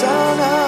sana